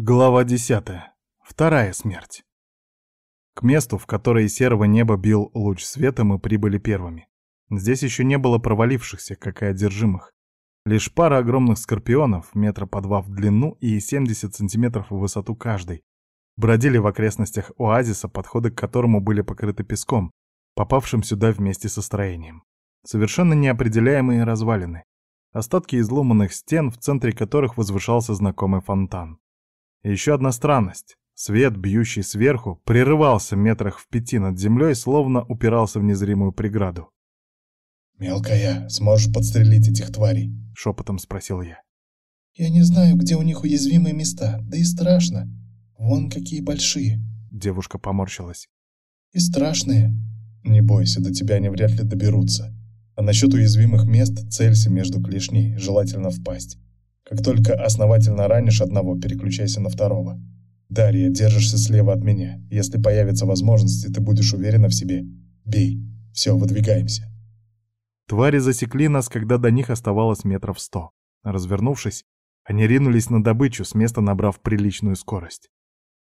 Глава 10. Вторая смерть. К месту, в которое серого неба бил луч света, мы прибыли первыми. Здесь еще не было провалившихся, как и одержимых. Лишь пара огромных скорпионов, метра по два в длину и 70 сантиметров в высоту каждый, бродили в окрестностях оазиса, подходы к которому были покрыты песком, попавшим сюда вместе со строением. Совершенно неопределяемые развалины. Остатки изломанных стен, в центре которых возвышался знакомый фонтан. И еще одна странность. Свет, бьющий сверху, прерывался метрах в пяти над землей, словно упирался в незримую преграду. «Мелкая, сможешь подстрелить этих тварей?» — шепотом спросил я. «Я не знаю, где у них уязвимые места, да и страшно. Вон какие большие!» Девушка поморщилась. «И страшные!» «Не бойся, до тебя они вряд ли доберутся. А насчет уязвимых мест целься между клешней, желательно впасть. Как только основательно ранишь одного, переключайся на второго. Дарья, держишься слева от меня. Если появится возможность, и ты будешь уверена в себе, бей. Все, выдвигаемся. Твари засекли нас, когда до них оставалось метров сто. Развернувшись, они ринулись на добычу, с места набрав приличную скорость.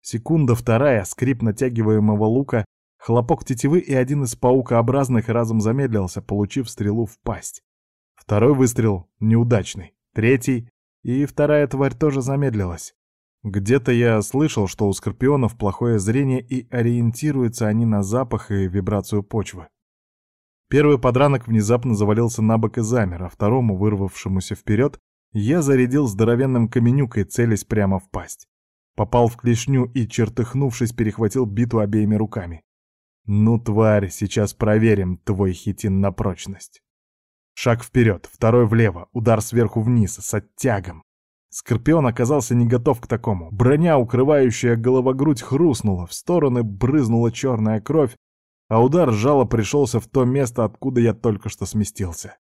Секунда вторая, скрип натягиваемого лука, хлопок тетивы и один из паукообразных разом замедлился, получив стрелу в пасть. Второй выстрел неудачный. Третий и вторая тварь тоже замедлилась. Где-то я слышал, что у скорпионов плохое зрение и ориентируются они на запах и вибрацию почвы. Первый подранок внезапно завалился на бок и замер, а второму, вырвавшемуся вперед, я зарядил здоровенным каменюкой, целясь прямо в пасть. Попал в клешню и, чертыхнувшись, перехватил биту обеими руками. «Ну, тварь, сейчас проверим твой хитин на прочность». Шаг вперед, второй влево, удар сверху вниз, с оттягом. Скорпион оказался не готов к такому. Броня, укрывающая головогрудь, хрустнула, в стороны брызнула черная кровь, а удар жало пришелся в то место, откуда я только что сместился.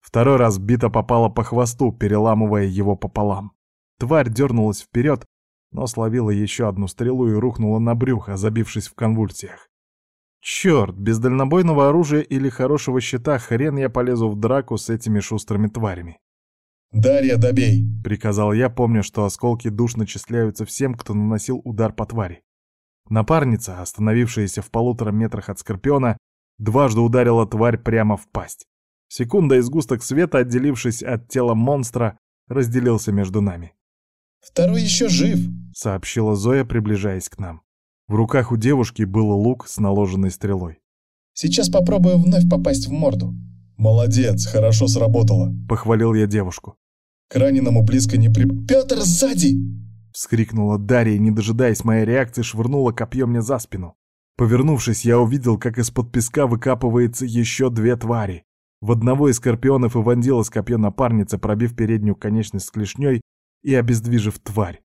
Второй раз бита попала по хвосту, переламывая его пополам. Тварь дернулась вперед, но словила еще одну стрелу и рухнула на брюхо, забившись в конвульсиях. Черт, без дальнобойного оружия или хорошего щита хрен я полезу в драку с этими шустрыми тварями. «Дарья, добей!» — приказал я, помня, что осколки душ начисляются всем, кто наносил удар по твари. Напарница, остановившаяся в полутора метрах от Скорпиона, дважды ударила тварь прямо в пасть. Секунда и сгусток света, отделившись от тела монстра, разделился между нами. «Второй еще жив!» — сообщила Зоя, приближаясь к нам. В руках у девушки был лук с наложенной стрелой. «Сейчас попробую вновь попасть в морду». «Молодец, хорошо сработало», — похвалил я девушку. «К раненому близко не при...» «Петр, сзади!» — вскрикнула Дарья, не дожидаясь моей реакции, швырнула копье мне за спину. Повернувшись, я увидел, как из-под песка выкапывается еще две твари. В одного из скорпионов и вонзилось копье напарницы, пробив переднюю конечность с клешней и обездвижив тварь.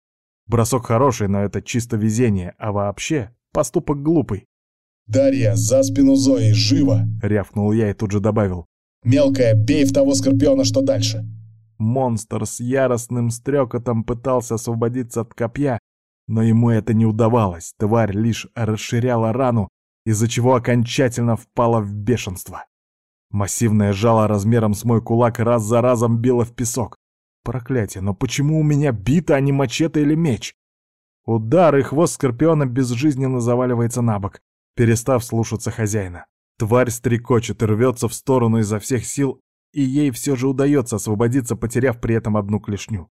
Бросок хороший, но это чисто везение, а вообще поступок глупый. «Дарья, за спину Зои, живо!» — рявкнул я и тут же добавил. «Мелкая, бей в того скорпиона, что дальше!» Монстр с яростным стрекотом пытался освободиться от копья, но ему это не удавалось. Тварь лишь расширяла рану, из-за чего окончательно впала в бешенство. Массивное жало размером с мой кулак раз за разом било в песок. Проклятие, но почему у меня бита, а не мачете или меч? Удар, и хвост скорпиона безжизненно заваливается на бок, перестав слушаться хозяина. Тварь стрекочет и рвется в сторону изо всех сил, и ей все же удается освободиться, потеряв при этом одну клешню.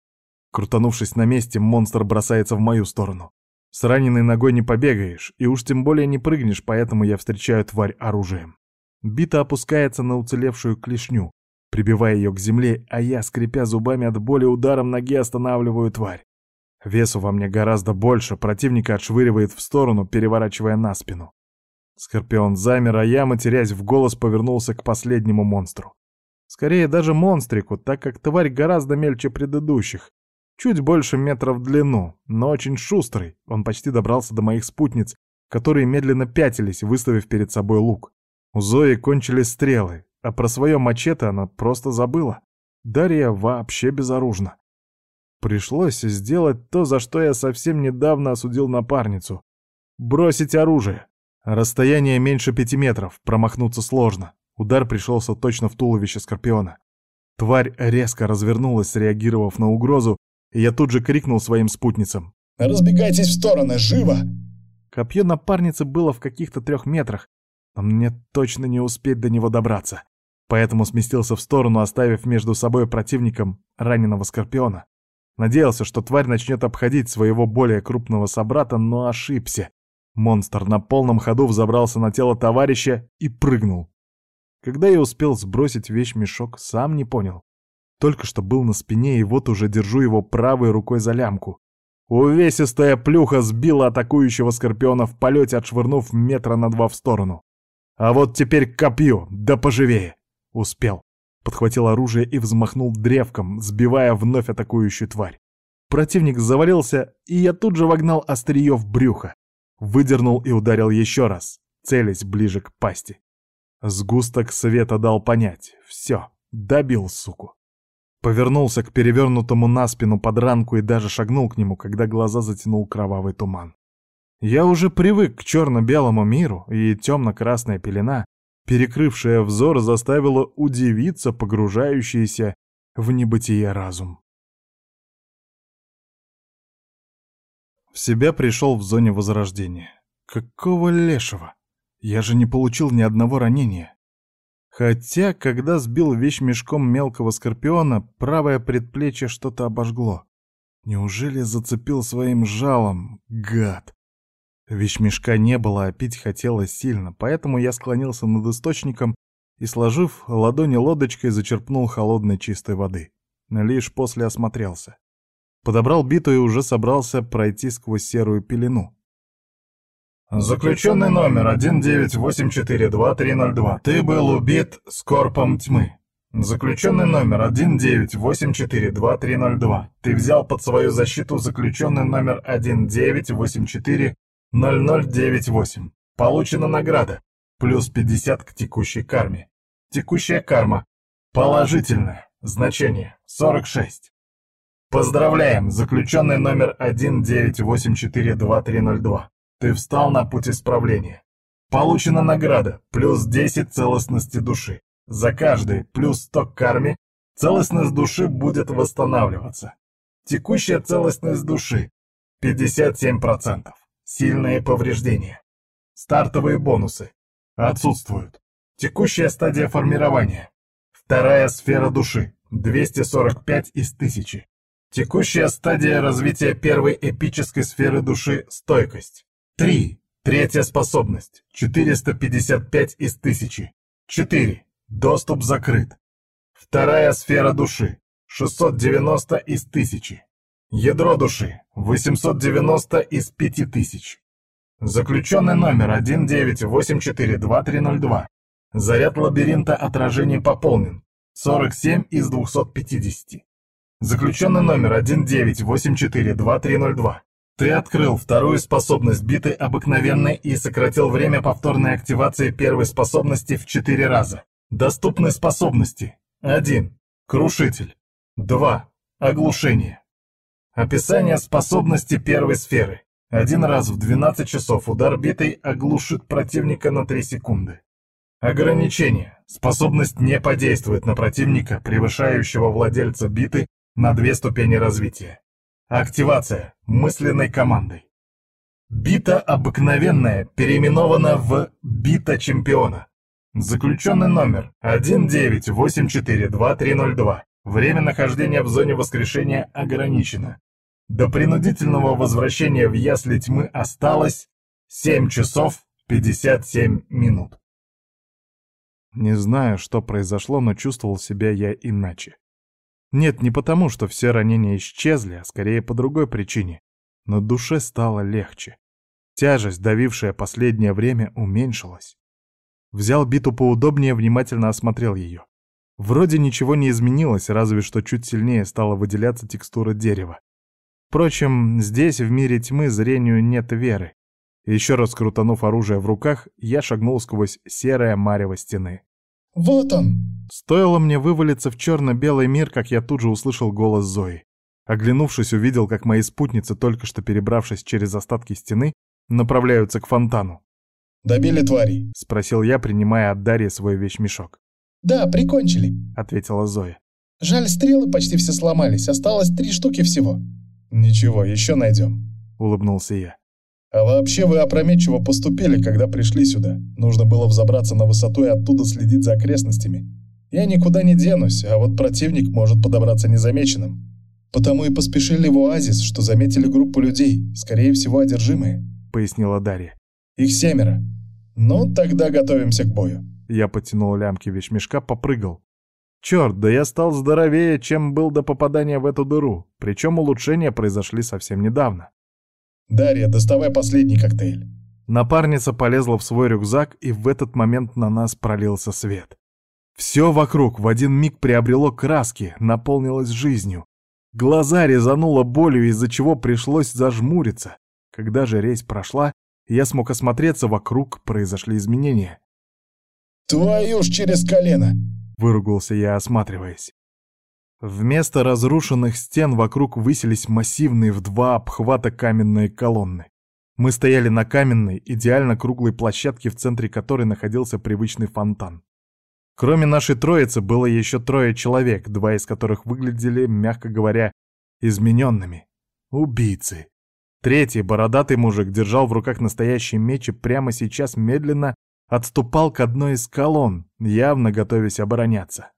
Крутанувшись на месте, монстр бросается в мою сторону. С раненой ногой не побегаешь, и уж тем более не прыгнешь, поэтому я встречаю тварь оружием. Бита опускается на уцелевшую клешню, прибивая ее к земле, а я, скрипя зубами от боли, ударом ноги останавливаю тварь. Весу во мне гораздо больше, противника отшвыривает в сторону, переворачивая на спину. Скорпион замер, а я, матерясь в голос, повернулся к последнему монстру. Скорее даже монстрику, так как тварь гораздо мельче предыдущих. Чуть больше метра в длину, но очень шустрый. Он почти добрался до моих спутниц, которые медленно пятились, выставив перед собой лук. У Зои кончились стрелы, а про свое мачете она просто забыла. Дарья вообще безоружна. Пришлось сделать то, за что я совсем недавно осудил напарницу. Бросить оружие. Расстояние меньше пяти метров, промахнуться сложно. Удар пришелся точно в туловище Скорпиона. Тварь резко развернулась, среагировав на угрозу, и я тут же крикнул своим спутницам. Разбегайтесь в стороны, живо!» Копье напарницы было в каких-то трех метрах, но мне точно не успеть до него добраться. Поэтому сместился в сторону, оставив между собой противником раненого скорпиона. Надеялся, что тварь начнет обходить своего более крупного собрата, но ошибся. Монстр на полном ходу взобрался на тело товарища и прыгнул. Когда я успел сбросить вещь-мешок, сам не понял. Только что был на спине, и вот уже держу его правой рукой за лямку. Увесистая плюха сбила атакующего скорпиона в полете, отшвырнув метра на два в сторону. А вот теперь копью, да поживее. Успел. Подхватил оружие и взмахнул древком, сбивая вновь атакующую тварь. Противник завалился, и я тут же вогнал острие в брюхо. Выдернул и ударил еще раз, целясь ближе к пасти. Сгусток света дал понять. Все, добил суку. Повернулся к перевернутому на спину подранку и даже шагнул к нему, когда глаза затянул кровавый туман. Я уже привык к черно-белому миру, и темно-красная пелена, перекрывшая взор, заставила удивиться погружающийся в небытие разум. В себя пришел в зоне возрождения. Какого лешего? Я же не получил ни одного ранения. Хотя, когда сбил вещь мешком мелкого скорпиона, правое предплечье что-то обожгло. Неужели зацепил своим жалом, гад? Вещмешка не было, а пить хотелось сильно, поэтому я склонился над источником и, сложив ладони лодочкой, зачерпнул холодной чистой воды. Лишь после осмотрелся. Подобрал биту и уже собрался пройти сквозь серую пелену. Заключенный номер 19842-302. Ты был убит скорпом тьмы. Заключенный номер 19842-302. Ты взял под свою защиту заключенный номер 1984-0098. Получена награда. Плюс 50 к текущей карме. Текущая карма. Положительное. Значение. 46. Поздравляем, заключенный номер 19842-302. Ты встал на путь исправления. Получена награда, плюс 10 целостности души. За каждый плюс 100 к карме целостность души будет восстанавливаться. Текущая целостность души 57%. Сильные повреждения. Стартовые бонусы отсутствуют. Текущая стадия формирования. Вторая сфера души 245 из 1000. Текущая стадия развития первой эпической сферы души – стойкость. 3. Третья способность. 455 из 1000. 4. Доступ закрыт. Вторая сфера души. 690 из 1000. Ядро души. 890 из 5000. Заключенный номер 19842302. Заряд лабиринта отражений пополнен. 47 из 250. Заключенный номер 19842302. Ты открыл вторую способность биты обыкновенной и сократил время повторной активации первой способности в 4 раза. Доступны способности. 1. Крушитель. 2. Оглушение. Описание способности первой сферы. Один раз в 12 часов удар битой оглушит противника на 3 секунды. Ограничение. Способность не подействует на противника, превышающего владельца биты, на две ступени развития. Активация мысленной командой. Бита обыкновенная переименована в бита чемпиона. Заключенный номер 19842-302. Время нахождения в зоне воскрешения ограничено. До принудительного возвращения в ясли тьмы осталось 7 часов 57 минут. Не знаю, что произошло, но чувствовал себя я иначе. Нет, не потому, что все ранения исчезли, а скорее по другой причине. Но душе стало легче. Тяжесть, давившая последнее время, уменьшилась. Взял биту поудобнее, внимательно осмотрел ее. Вроде ничего не изменилось, разве что чуть сильнее стала выделяться текстура дерева. Впрочем, здесь, в мире тьмы, зрению нет веры. Еще раз крутанув оружие в руках, я шагнул сквозь серое марево стены. «Вот он!» Стоило мне вывалиться в черно-белый мир, как я тут же услышал голос Зои. Оглянувшись, увидел, как мои спутницы, только что перебравшись через остатки стены, направляются к фонтану. «Добили тварей?» — спросил я, принимая от Дарьи свой вещмешок. «Да, прикончили», — ответила Зоя. «Жаль, стрелы почти все сломались, осталось три штуки всего». «Ничего, еще найдем». — улыбнулся я. А вообще вы опрометчиво поступили, когда пришли сюда. Нужно было взобраться на высоту и оттуда следить за окрестностями. Я никуда не денусь, а вот противник может подобраться незамеченным. Потому и поспешили в оазис, что заметили группу людей, скорее всего, одержимые», — пояснила Дарья. «Их семеро. Ну, тогда готовимся к бою». Я потянул лямки вещмешка, попрыгал. Черт, да я стал здоровее, чем был до попадания в эту дыру. Причем улучшения произошли совсем недавно. «Дарья, доставай последний коктейль». Напарница полезла в свой рюкзак, и в этот момент на нас пролился свет. Все вокруг в один миг приобрело краски, наполнилось жизнью. Глаза резануло болью, из-за чего пришлось зажмуриться. Когда же резь прошла, я смог осмотреться, вокруг произошли изменения. «Твою ж через колено!» — выругался я, осматриваясь. Вместо разрушенных стен вокруг высились массивные в два обхвата каменные колонны. Мы стояли на каменной, идеально круглой площадке, в центре которой находился привычный фонтан. Кроме нашей троицы было еще трое человек, два из которых выглядели, мягко говоря, измененными. Убийцы. Третий, бородатый мужик, держал в руках настоящий меч и прямо сейчас медленно отступал к одной из колонн, явно готовясь обороняться.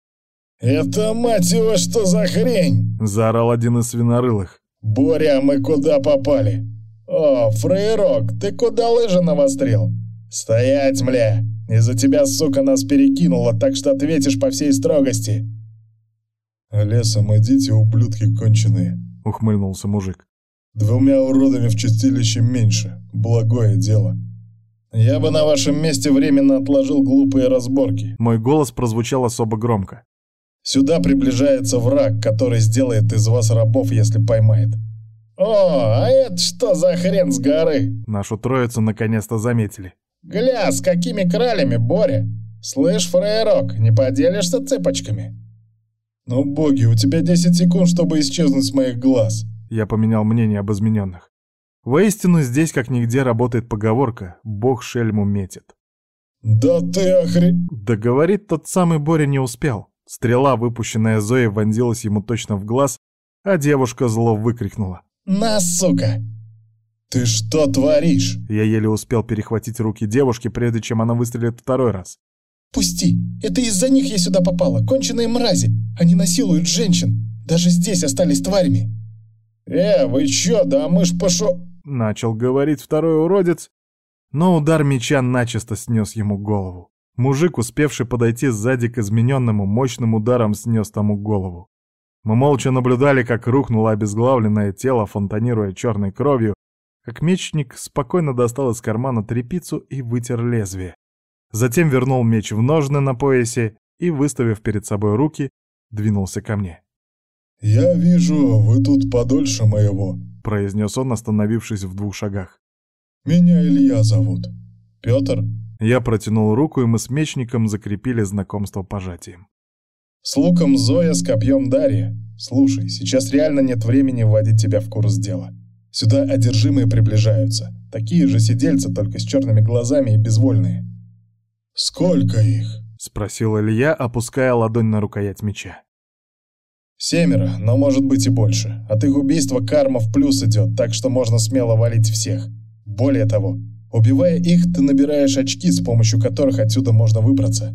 «Это, мать его, что за хрень?» — заорал один из свинорылых. «Боря, мы куда попали? О, фрейрок, ты куда лыжи навострил? Стоять, мля! Из-за тебя, сука, нас перекинула, так что ответишь по всей строгости!» «Лесом идите, ублюдки конченые!» — ухмыльнулся мужик. «Двумя уродами в чистилище меньше. Благое дело!» «Я бы на вашем месте временно отложил глупые разборки». Мой голос прозвучал особо громко. «Сюда приближается враг, который сделает из вас рабов, если поймает». «О, а это что за хрен с горы?» Нашу троицу наконец-то заметили. «Гля, с какими кралями, Боря? Слышь, фраерок, не поделишься цепочками?» «Ну, боги, у тебя 10 секунд, чтобы исчезнуть с моих глаз». Я поменял мнение об измененных. Воистину, здесь как нигде работает поговорка «Бог шельму метит». «Да ты охре...» Договорить тот самый Боря не успел. Стрела, выпущенная Зоей, вонзилась ему точно в глаз, а девушка зло выкрикнула. «На, сука!» «Ты что творишь?» Я еле успел перехватить руки девушки, прежде чем она выстрелит второй раз. «Пусти! Это из-за них я сюда попала! Конченые мрази! Они насилуют женщин! Даже здесь остались тварями!» «Э, вы чё? Да мы ж пошо...» Начал говорить второй уродец, но удар меча начисто снес ему голову. Мужик, успевший подойти сзади к измененному, мощным ударом снес тому голову. Мы молча наблюдали, как рухнуло обезглавленное тело, фонтанируя черной кровью, как мечник спокойно достал из кармана трепицу и вытер лезвие. Затем вернул меч в ножны на поясе и, выставив перед собой руки, двинулся ко мне. «Я вижу, вы тут подольше моего», — произнес он, остановившись в двух шагах. «Меня Илья зовут. Петр?» Я протянул руку, и мы с мечником закрепили знакомство пожатием. «С луком Зоя, с копьем Дарья. Слушай, сейчас реально нет времени вводить тебя в курс дела. Сюда одержимые приближаются. Такие же сидельцы, только с черными глазами и безвольные». «Сколько их?» — спросил Илья, опуская ладонь на рукоять меча. Семеро, но может быть и больше. От их убийства карма в плюс идет, так что можно смело валить всех. Более того, убивая их, ты набираешь очки, с помощью которых отсюда можно выбраться.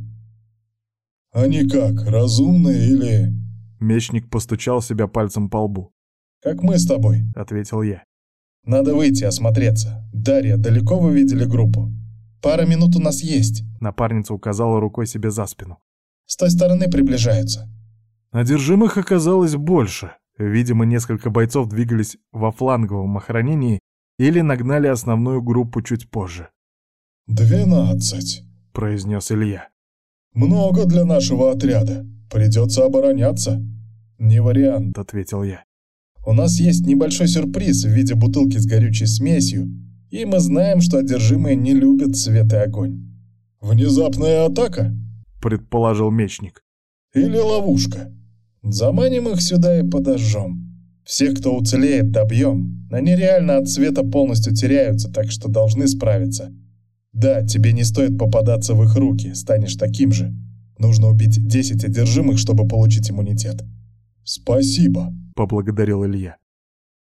Они как, разумные или... Мечник постучал себя пальцем по лбу. «Как мы с тобой», — ответил я. «Надо выйти, осмотреться. Дарья, далеко вы видели группу?» «Пара минут у нас есть», — напарница указала рукой себе за спину. «С той стороны приближаются. Одержимых оказалось больше. Видимо, несколько бойцов двигались во фланговом охранении или нагнали основную группу чуть позже. «Двенадцать», — произнес Илья. «Много для нашего отряда. Придется обороняться». «Не вариант», — ответил я. «У нас есть небольшой сюрприз в виде бутылки с горючей смесью, и мы знаем, что одержимые не любят свет и огонь». «Внезапная атака?» — предположил мечник. «Или ловушка?» Заманим их сюда и подожжем. Всех, кто уцелеет, добьем. Они реально от света полностью теряются, так что должны справиться. Да, тебе не стоит попадаться в их руки, станешь таким же. Нужно убить 10 одержимых, чтобы получить иммунитет. Спасибо, поблагодарил Илья.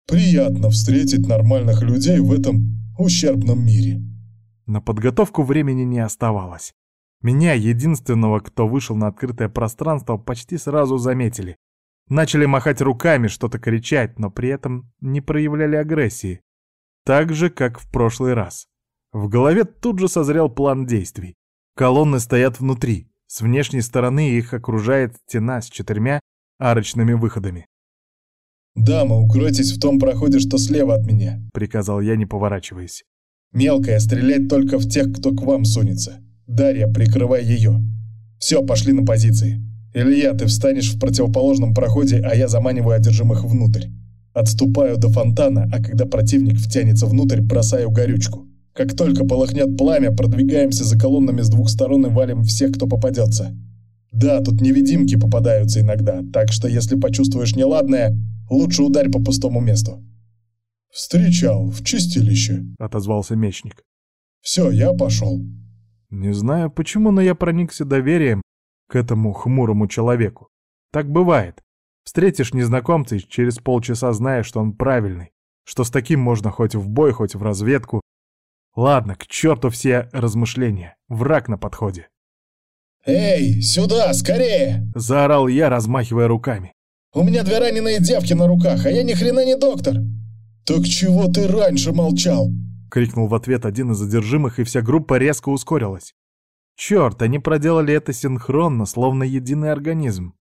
Приятно встретить нормальных людей в этом ущербном мире. На подготовку времени не оставалось. Меня, единственного, кто вышел на открытое пространство, почти сразу заметили. Начали махать руками, что-то кричать, но при этом не проявляли агрессии. Так же, как в прошлый раз. В голове тут же созрел план действий. Колонны стоят внутри. С внешней стороны их окружает стена с четырьмя арочными выходами. «Дама, укройтесь в том проходе, что слева от меня», — приказал я, не поворачиваясь. «Мелкая, стрелять только в тех, кто к вам сунется. Дарья, прикрывай ее. Все, пошли на позиции. Илья, ты встанешь в противоположном проходе, а я заманиваю одержимых внутрь. Отступаю до фонтана, а когда противник втянется внутрь, бросаю горючку. Как только полыхнет пламя, продвигаемся за колоннами с двух сторон и валим всех, кто попадется. Да, тут невидимки попадаются иногда, так что если почувствуешь неладное, лучше ударь по пустому месту. «Встречал, в чистилище», — отозвался мечник. «Все, я пошел». Не знаю почему, но я проникся доверием к этому хмурому человеку. Так бывает. Встретишь незнакомца и через полчаса знаешь, что он правильный, что с таким можно хоть в бой, хоть в разведку. Ладно, к черту все размышления. Враг на подходе. «Эй, сюда, скорее!» — заорал я, размахивая руками. «У меня две раненые девки на руках, а я ни хрена не доктор!» «Так чего ты раньше молчал?» — крикнул в ответ один из задержимых, и вся группа резко ускорилась. Черт, они проделали это синхронно, словно единый организм.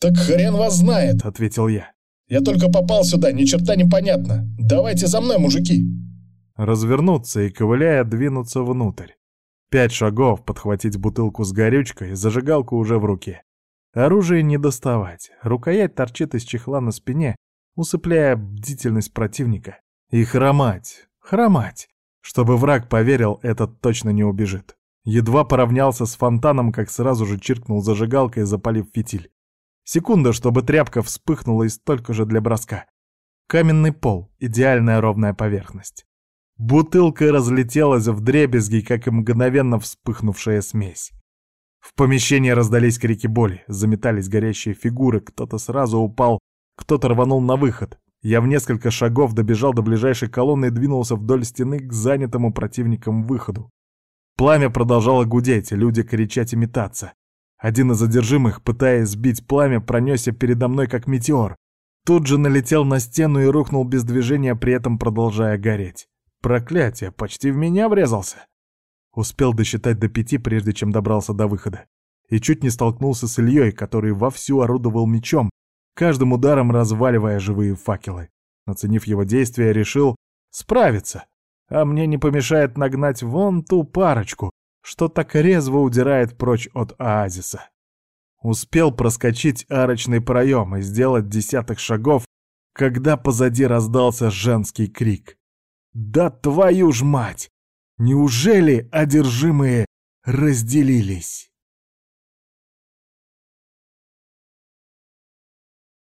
«Так хрен вас знает!» — ответил я. «Я только попал сюда, ни черта не понятно. Давайте за мной, мужики!» Развернуться и, ковыляя, двинуться внутрь. Пять шагов, подхватить бутылку с горючкой, зажигалку уже в руке. Оружие не доставать, рукоять торчит из чехла на спине, усыпляя бдительность противника. И хромать, хромать, чтобы враг поверил, этот точно не убежит. Едва поравнялся с фонтаном, как сразу же чиркнул зажигалкой, запалив фитиль. Секунда, чтобы тряпка вспыхнула и столько же для броска. Каменный пол, идеальная ровная поверхность. Бутылка разлетелась в дребезги, как и мгновенно вспыхнувшая смесь. В помещении раздались крики боли, заметались горящие фигуры, кто-то сразу упал, кто-то рванул на выход. Я в несколько шагов добежал до ближайшей колонны и двинулся вдоль стены к занятому противникам выходу. Пламя продолжало гудеть, люди кричать и метаться. Один из задержимых, пытаясь сбить пламя, пронесся передо мной как метеор. Тут же налетел на стену и рухнул без движения, при этом продолжая гореть. Проклятие, почти в меня врезался. Успел досчитать до пяти, прежде чем добрался до выхода. И чуть не столкнулся с Ильей, который вовсю орудовал мечом, каждым ударом разваливая живые факелы. Оценив его действия, решил справиться а мне не помешает нагнать вон ту парочку, что так резво удирает прочь от оазиса. Успел проскочить арочный проем и сделать десяток шагов, когда позади раздался женский крик. «Да твою ж мать! Неужели одержимые разделились?»